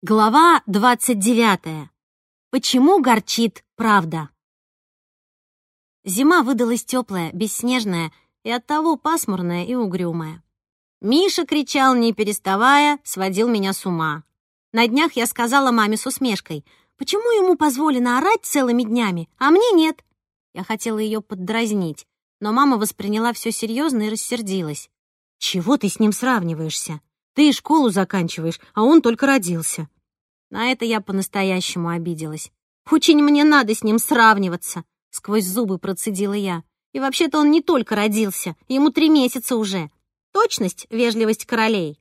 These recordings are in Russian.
Глава 29. Почему горчит правда? Зима выдалась теплая, бесснежная и оттого пасмурная и угрюмая. Миша кричал, не переставая, сводил меня с ума. На днях я сказала маме с усмешкой, почему ему позволено орать целыми днями, а мне нет. Я хотела ее поддразнить, но мама восприняла все серьезно и рассердилась. «Чего ты с ним сравниваешься? Ты школу заканчиваешь, а он только родился». На это я по-настоящему обиделась. «Очень мне надо с ним сравниваться», — сквозь зубы процедила я. «И вообще-то он не только родился, ему три месяца уже. Точность — вежливость королей».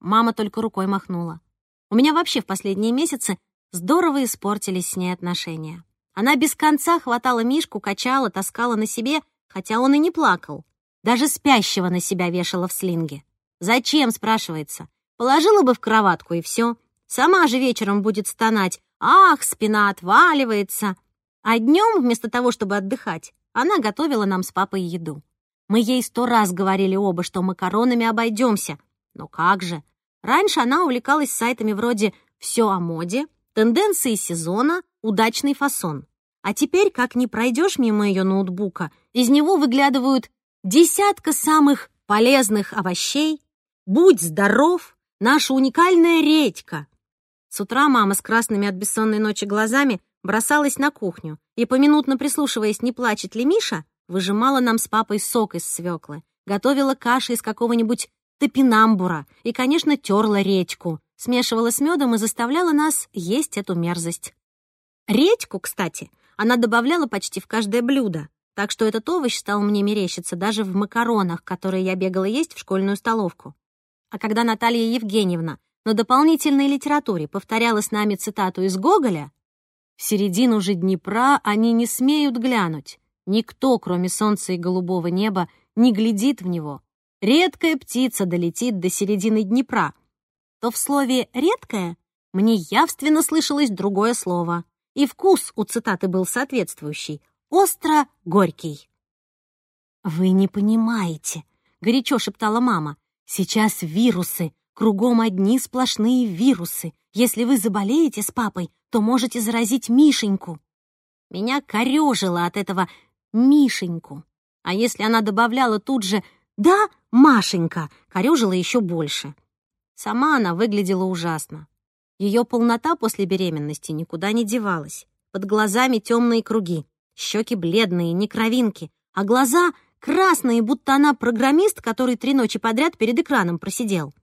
Мама только рукой махнула. У меня вообще в последние месяцы здорово испортились с ней отношения. Она без конца хватала Мишку, качала, таскала на себе, хотя он и не плакал. Даже спящего на себя вешала в слинге. Зачем, спрашивается? Положила бы в кроватку и все. Сама же вечером будет стонать. Ах, спина отваливается. А днем, вместо того, чтобы отдыхать, она готовила нам с папой еду. Мы ей сто раз говорили оба, что макаронами обойдемся. Но как же? Раньше она увлекалась сайтами вроде «Все о моде», «Тенденции сезона», «Удачный фасон». А теперь, как не пройдешь мимо ее ноутбука, из него выглядывают десятка самых полезных овощей, «Будь здоров», «Наша уникальная редька». С утра мама с красными от бессонной ночи глазами бросалась на кухню и, поминутно прислушиваясь, не плачет ли Миша, выжимала нам с папой сок из свеклы, готовила каши из какого-нибудь топинамбура и, конечно, терла редьку, смешивала с медом и заставляла нас есть эту мерзость. Редьку, кстати, она добавляла почти в каждое блюдо, так что этот овощ стал мне мерещиться даже в макаронах, которые я бегала есть в школьную столовку. А когда Наталья Евгеньевна на дополнительной литературе повторяла с нами цитату из Гоголя, «В середину же Днепра они не смеют глянуть. Никто, кроме солнца и голубого неба, не глядит в него. Редкая птица долетит до середины Днепра». То в слове «редкая» мне явственно слышалось другое слово, и вкус у цитаты был соответствующий остро-горький. «Вы не понимаете», — горячо шептала мама. «Сейчас вирусы, кругом одни сплошные вирусы. Если вы заболеете с папой, то можете заразить Мишеньку». Меня корёжило от этого «Мишеньку». А если она добавляла тут же «Да, Машенька», корёжило еще больше. Сама она выглядела ужасно. Ее полнота после беременности никуда не девалась. Под глазами темные круги, щеки бледные, не кровинки, а глаза красные, будто она программист, который три ночи подряд перед экраном просидел.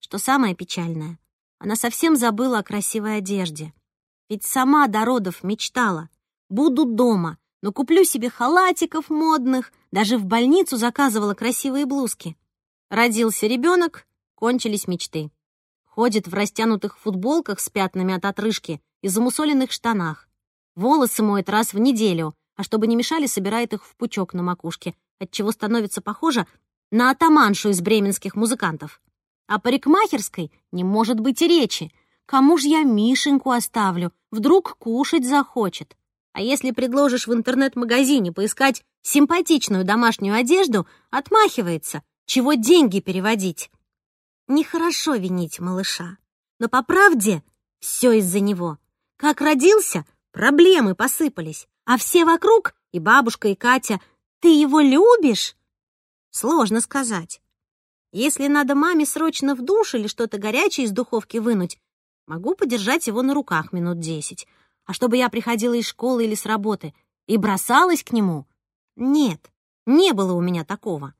Что самое печальное, она совсем забыла о красивой одежде. Ведь сама до родов мечтала. Буду дома, но куплю себе халатиков модных, даже в больницу заказывала красивые блузки. Родился ребенок, кончились мечты. Ходит в растянутых футболках с пятнами от отрыжки и замусоленных штанах. Волосы моет раз в неделю, а чтобы не мешали, собирает их в пучок на макушке, отчего становится похожа на атаманшу из бременских музыкантов. О парикмахерской не может быть и речи. Кому ж я Мишеньку оставлю? Вдруг кушать захочет. А если предложишь в интернет-магазине поискать симпатичную домашнюю одежду, отмахивается. Чего деньги переводить? Нехорошо винить малыша. Но по правде все из-за него. Как родился, Проблемы посыпались, а все вокруг, и бабушка, и Катя, «Ты его любишь?» Сложно сказать. Если надо маме срочно в душ или что-то горячее из духовки вынуть, могу подержать его на руках минут десять. А чтобы я приходила из школы или с работы и бросалась к нему? Нет, не было у меня такого.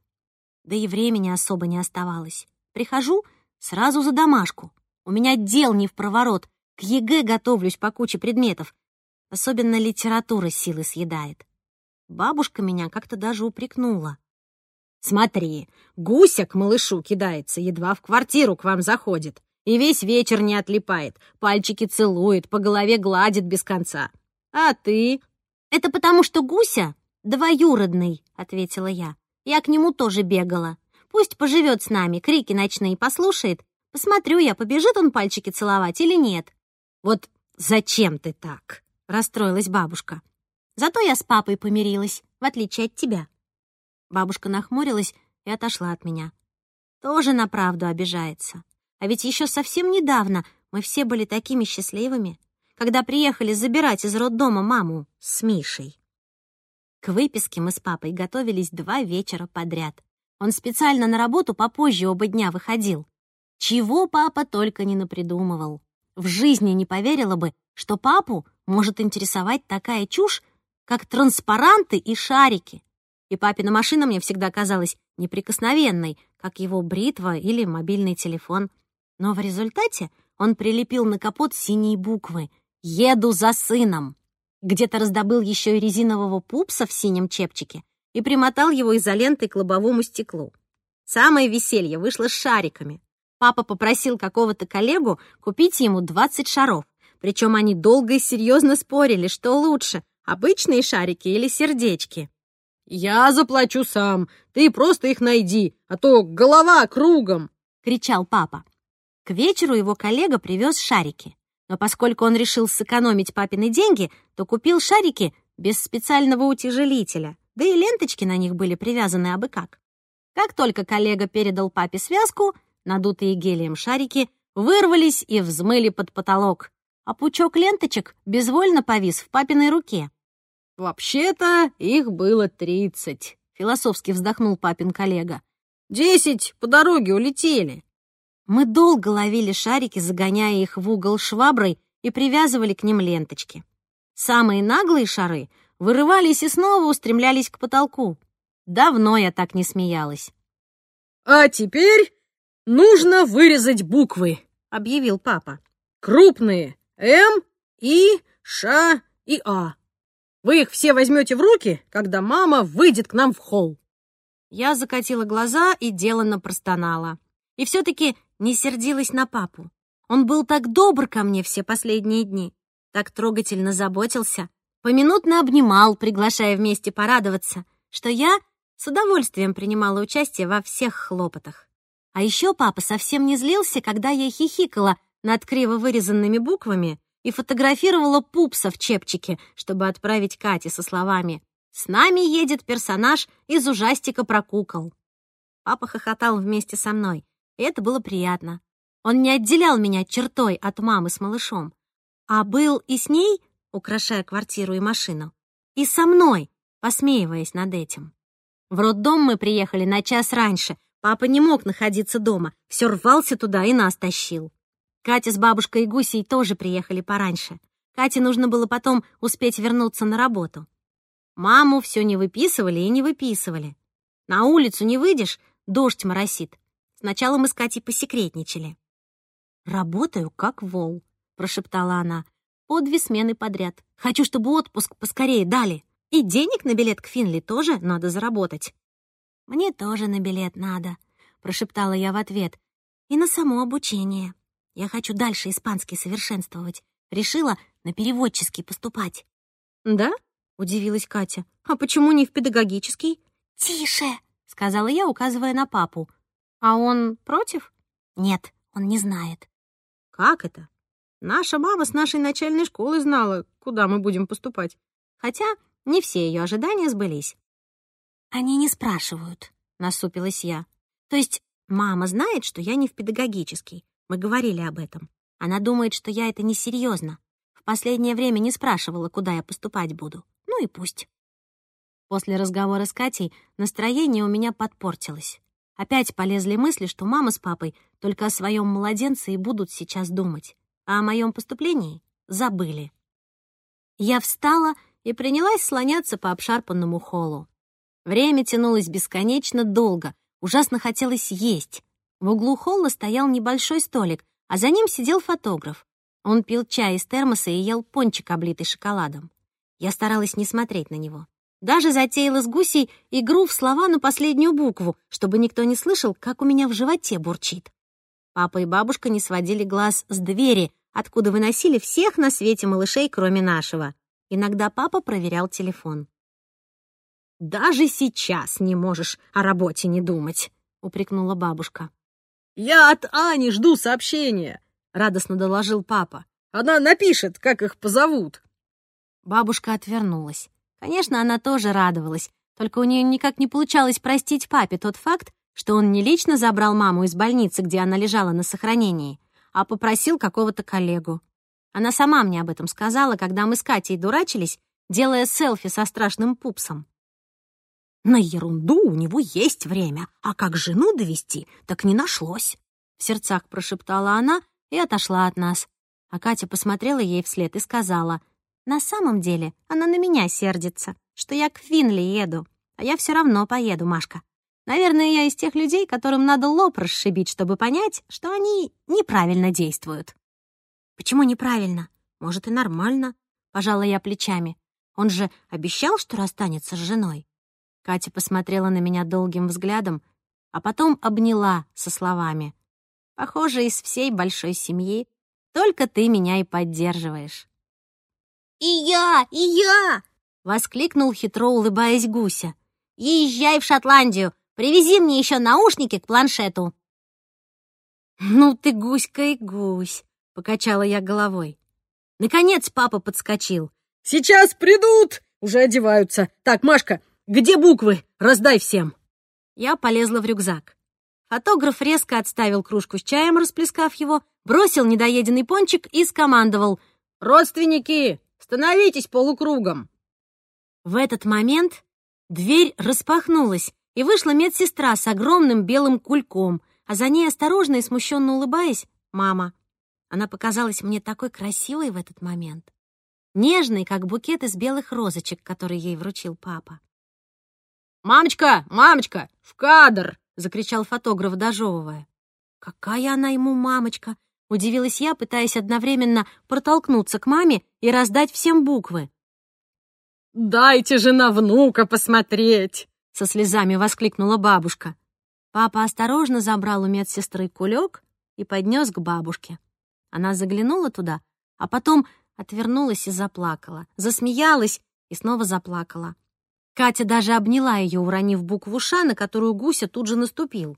Да и времени особо не оставалось. Прихожу сразу за домашку. У меня дел невпроворот. К ЕГЭ готовлюсь по куче предметов. Особенно литература силы съедает. Бабушка меня как-то даже упрекнула. «Смотри, гуся к малышу кидается, едва в квартиру к вам заходит. И весь вечер не отлипает, пальчики целует, по голове гладит без конца. А ты?» «Это потому, что гуся двоюродный», — ответила я. «Я к нему тоже бегала. Пусть поживет с нами, крики ночные послушает. Посмотрю я, побежит он пальчики целовать или нет». «Вот зачем ты так?» — расстроилась бабушка. «Зато я с папой помирилась, в отличие от тебя». Бабушка нахмурилась и отошла от меня. Тоже на правду обижается. А ведь еще совсем недавно Мы все были такими счастливыми, когда приехали забирать из роддома маму с Мишей. К выписке мы с папой готовились два вечера подряд. Он специально на работу попозже оба дня выходил. Чего папа только не напридумывал. В жизни не поверила бы, что папу может интересовать такая чушь, как транспаранты и шарики. И папина машина мне всегда казалась неприкосновенной, как его бритва или мобильный телефон. Но в результате он прилепил на капот синие буквы «Еду за сыном». Где-то раздобыл еще и резинового пупса в синем чепчике и примотал его изолентой к лобовому стеклу. Самое веселье вышло с шариками. Папа попросил какого-то коллегу купить ему 20 шаров, причем они долго и серьезно спорили, что лучше — обычные шарики или сердечки. «Я заплачу сам, ты просто их найди, а то голова кругом!» — кричал папа. К вечеру его коллега привез шарики. Но поскольку он решил сэкономить папины деньги, то купил шарики без специального утяжелителя, да и ленточки на них были привязаны абы как. Как только коллега передал папе связку, надутые гелием шарики вырвались и взмыли под потолок, а пучок ленточек безвольно повис в папиной руке. «Вообще-то их было тридцать», — философски вздохнул папин коллега. «Десять по дороге улетели». Мы долго ловили шарики, загоняя их в угол шваброй и привязывали к ним ленточки. Самые наглые шары вырывались и снова устремлялись к потолку. Давно я так не смеялась. «А теперь нужно вырезать буквы», — объявил папа. «Крупные — М, И, Ш и А. Вы их все возьмете в руки, когда мама выйдет к нам в холл». Я закатила глаза и деланно простонала. И все-таки не сердилась на папу. Он был так добр ко мне все последние дни, так трогательно заботился, поминутно обнимал, приглашая вместе порадоваться, что я с удовольствием принимала участие во всех хлопотах. А еще папа совсем не злился, когда я хихикала над криво вырезанными буквами и фотографировала пупса в чепчике, чтобы отправить Кате со словами «С нами едет персонаж из ужастика про кукол». Папа хохотал вместе со мной, и это было приятно. Он не отделял меня чертой от мамы с малышом, а был и с ней, украшая квартиру и машину, и со мной, посмеиваясь над этим. В роддом мы приехали на час раньше. Папа не мог находиться дома, все рвался туда и нас тащил. Катя с бабушкой и Гусей тоже приехали пораньше. Кате нужно было потом успеть вернуться на работу. Маму все не выписывали и не выписывали. На улицу не выйдешь, дождь моросит. Сначала мы с Катей посекретничали. «Работаю как вол», — прошептала она. «По две смены подряд. Хочу, чтобы отпуск поскорее дали. И денег на билет к Финли тоже надо заработать». «Мне тоже на билет надо», — прошептала я в ответ. «И на само обучение. Я хочу дальше испанский совершенствовать. Решила на переводческий поступать». «Да?» — удивилась Катя. «А почему не в педагогический?» «Тише!» — сказала я, указывая на папу. А он против? Нет, он не знает. Как это? Наша мама с нашей начальной школы знала, куда мы будем поступать. Хотя не все ее ожидания сбылись. Они не спрашивают, насупилась я. То есть мама знает, что я не в педагогический. Мы говорили об этом. Она думает, что я это несерьезно. В последнее время не спрашивала, куда я поступать буду. Ну и пусть. После разговора с Катей настроение у меня подпортилось. Опять полезли мысли, что мама с папой только о своем младенце и будут сейчас думать, а о моем поступлении забыли. Я встала и принялась слоняться по обшарпанному холлу. Время тянулось бесконечно долго, ужасно хотелось есть. В углу холла стоял небольшой столик, а за ним сидел фотограф. Он пил чай из термоса и ел пончик, облитый шоколадом. Я старалась не смотреть на него. Даже затеяла с гусей игру в слова на последнюю букву, чтобы никто не слышал, как у меня в животе бурчит. Папа и бабушка не сводили глаз с двери, откуда выносили всех на свете малышей, кроме нашего. Иногда папа проверял телефон. «Даже сейчас не можешь о работе не думать», — упрекнула бабушка. «Я от Ани жду сообщения», — радостно доложил папа. «Она напишет, как их позовут». Бабушка отвернулась. Конечно, она тоже радовалась, только у нее никак не получалось простить папе тот факт, что он не лично забрал маму из больницы, где она лежала на сохранении, а попросил какого-то коллегу. Она сама мне об этом сказала, когда мы с Катей дурачились, делая селфи со страшным пупсом. На ерунду у него есть время, а как жену довести, так не нашлось. В сердцах прошептала она и отошла от нас. А Катя посмотрела ей вслед и сказала, «На самом деле она на меня сердится, что я к Финли еду, а я все равно поеду, Машка. Наверное, я из тех людей, которым надо лоб расшибить, чтобы понять, что они неправильно действуют». «Почему неправильно? Может, и нормально?» — пожала я плечами. «Он же обещал, что расстанется с женой». Катя посмотрела на меня долгим взглядом, а потом обняла со словами. «Похоже, из всей большой семьи только ты меня и поддерживаешь». «И я, и я!» — воскликнул хитро, улыбаясь Гуся. «Езжай в Шотландию, привези мне еще наушники к планшету». «Ну ты гуська и гусь», — покачала я головой. Наконец папа подскочил. «Сейчас придут!» Уже одеваются. Так, Машка, где буквы? Раздай всем!» Я полезла в рюкзак. Фотограф резко отставил кружку с чаем, расплескав его, бросил недоеденный пончик и скомандовал «Родственники, становитесь полукругом!» В этот момент дверь распахнулась, и вышла медсестра с огромным белым кульком, а за ней, осторожно и смущенно улыбаясь, мама. Она показалась мне такой красивой в этот момент. Нежной, как букет из белых розочек, который ей вручил папа. «Мамочка! Мамочка! В кадр!» — закричал фотограф, дожевывая. «Какая она ему мамочка!» — удивилась я, пытаясь одновременно протолкнуться к маме и раздать всем буквы. «Дайте же на внука посмотреть!» — со слезами воскликнула бабушка. Папа осторожно забрал у медсестры кулек и поднес к бабушке. Она заглянула туда, а потом отвернулась и заплакала, засмеялась и снова заплакала. Катя даже обняла ее, уронив букву «Ш», на которую Гуся тут же наступил.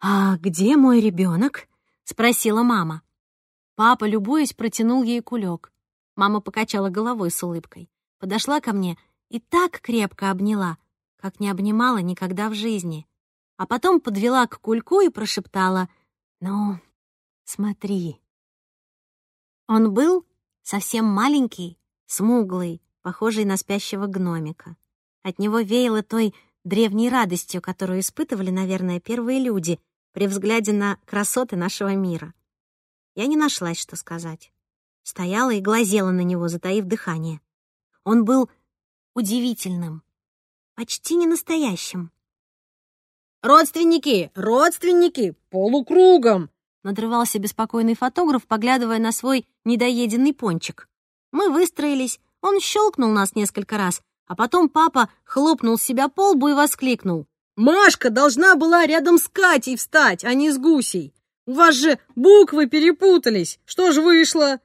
«А где мой ребенок? спросила мама. Папа, любуясь, протянул ей кулек. Мама покачала головой с улыбкой, подошла ко мне и так крепко обняла, как не обнимала никогда в жизни. А потом подвела к кульку и прошептала «Ну, смотри». Он был совсем маленький, смуглый, похожий на спящего гномика. От него веяло той древней радостью, которую испытывали, наверное, первые люди при взгляде на красоты нашего мира. Я не нашлась, что сказать. Стояла и глазела на него, затаив дыхание. Он был удивительным, почти не настоящим. «Родственники! Родственники! Полукругом!» надрывался беспокойный фотограф, поглядывая на свой недоеденный пончик. Мы выстроились, он щелкнул нас несколько раз, а потом папа хлопнул себя по лбу и воскликнул. «Машка должна была рядом с Катей встать, а не с Гусей. У вас же буквы перепутались. Что ж вышло?»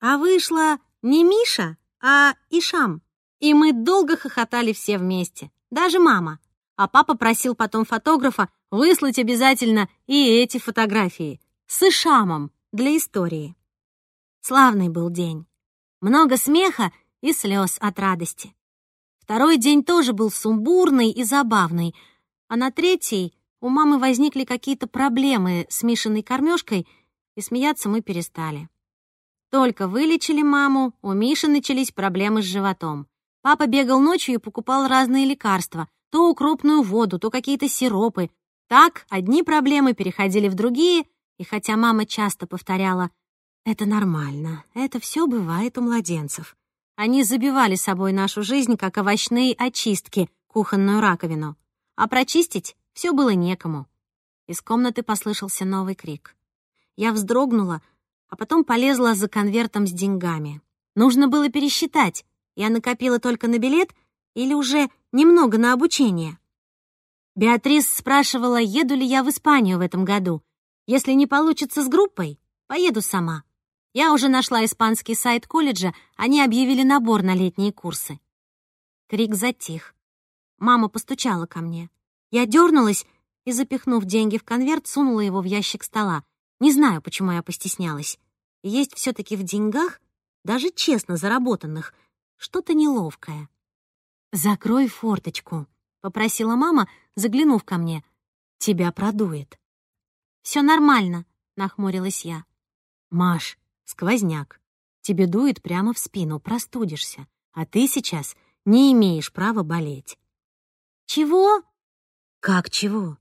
А вышло не Миша, а Ишам. И мы долго хохотали все вместе, даже мама. А папа просил потом фотографа выслать обязательно и эти фотографии с Ишамом для истории. Славный был день. Много смеха и слез от радости. Второй день тоже был сумбурный и забавный, а на третий у мамы возникли какие-то проблемы с Мишиной кормежкой, и смеяться мы перестали. Только вылечили маму, у Миши начались проблемы с животом. Папа бегал ночью и покупал разные лекарства, то укропную воду, то какие-то сиропы. Так одни проблемы переходили в другие, и хотя мама часто повторяла «Это нормально, это все бывает у младенцев», они забивали собой нашу жизнь, как овощные очистки, кухонную раковину. А прочистить все было некому. Из комнаты послышался новый крик. Я вздрогнула, а потом полезла за конвертом с деньгами. Нужно было пересчитать, я накопила только на билет или уже немного на обучение. Беатрис спрашивала, еду ли я в Испанию в этом году. Если не получится с группой, поеду сама. Я уже нашла испанский сайт колледжа, они объявили набор на летние курсы. Крик затих. Мама постучала ко мне. Я дернулась и, запихнув деньги в конверт, сунула его в ящик стола. Не знаю, почему я постеснялась. Есть все таки в деньгах, даже честно заработанных, что-то неловкое. «Закрой форточку», — попросила мама, заглянув ко мне. «Тебя продует». Все нормально», — нахмурилась я. «Маш, сквозняк. Тебе дует прямо в спину, простудишься. А ты сейчас не имеешь права болеть». Чего? «Как чего?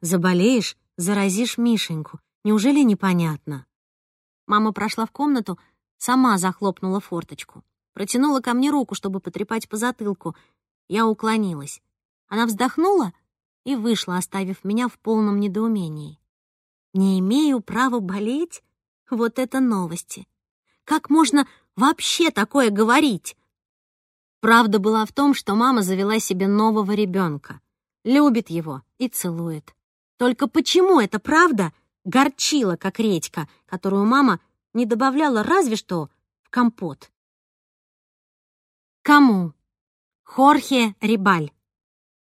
Заболеешь, заразишь Мишеньку. Неужели непонятно?» Мама прошла в комнату, сама захлопнула форточку. Протянула ко мне руку, чтобы потрепать по затылку. Я уклонилась. Она вздохнула и вышла, оставив меня в полном недоумении. «Не имею права болеть? Вот это новости! Как можно вообще такое говорить?» Правда была в том, что мама завела себе нового ребенка. Любит его и целует. Только почему эта правда горчила, как редька, которую мама не добавляла разве что в компот? Кому? Хорхе Рибаль.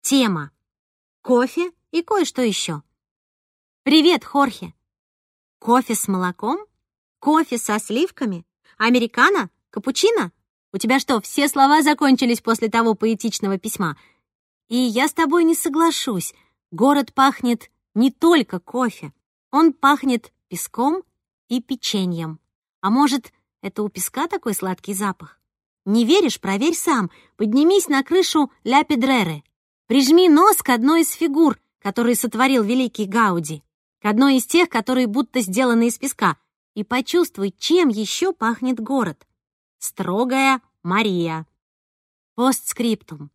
Тема. Кофе и кое-что еще. Привет, Хорхе. Кофе с молоком? Кофе со сливками? Американо? Капучино? У тебя что, все слова закончились после того поэтичного письма? И я с тобой не соглашусь. Город пахнет не только кофе. Он пахнет песком и печеньем. А может, это у песка такой сладкий запах? Не веришь? Проверь сам. Поднимись на крышу Ля Педреры. Прижми нос к одной из фигур, которые сотворил великий Гауди, к одной из тех, которые будто сделаны из песка, и почувствуй, чем еще пахнет город. Строгая Мария. Постскриптум.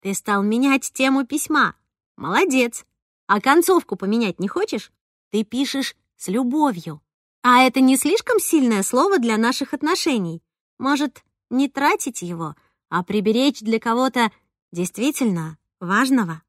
Ты стал менять тему письма. Молодец. А концовку поменять не хочешь? Ты пишешь с любовью. А это не слишком сильное слово для наших отношений. Может, не тратить его, а приберечь для кого-то действительно важного?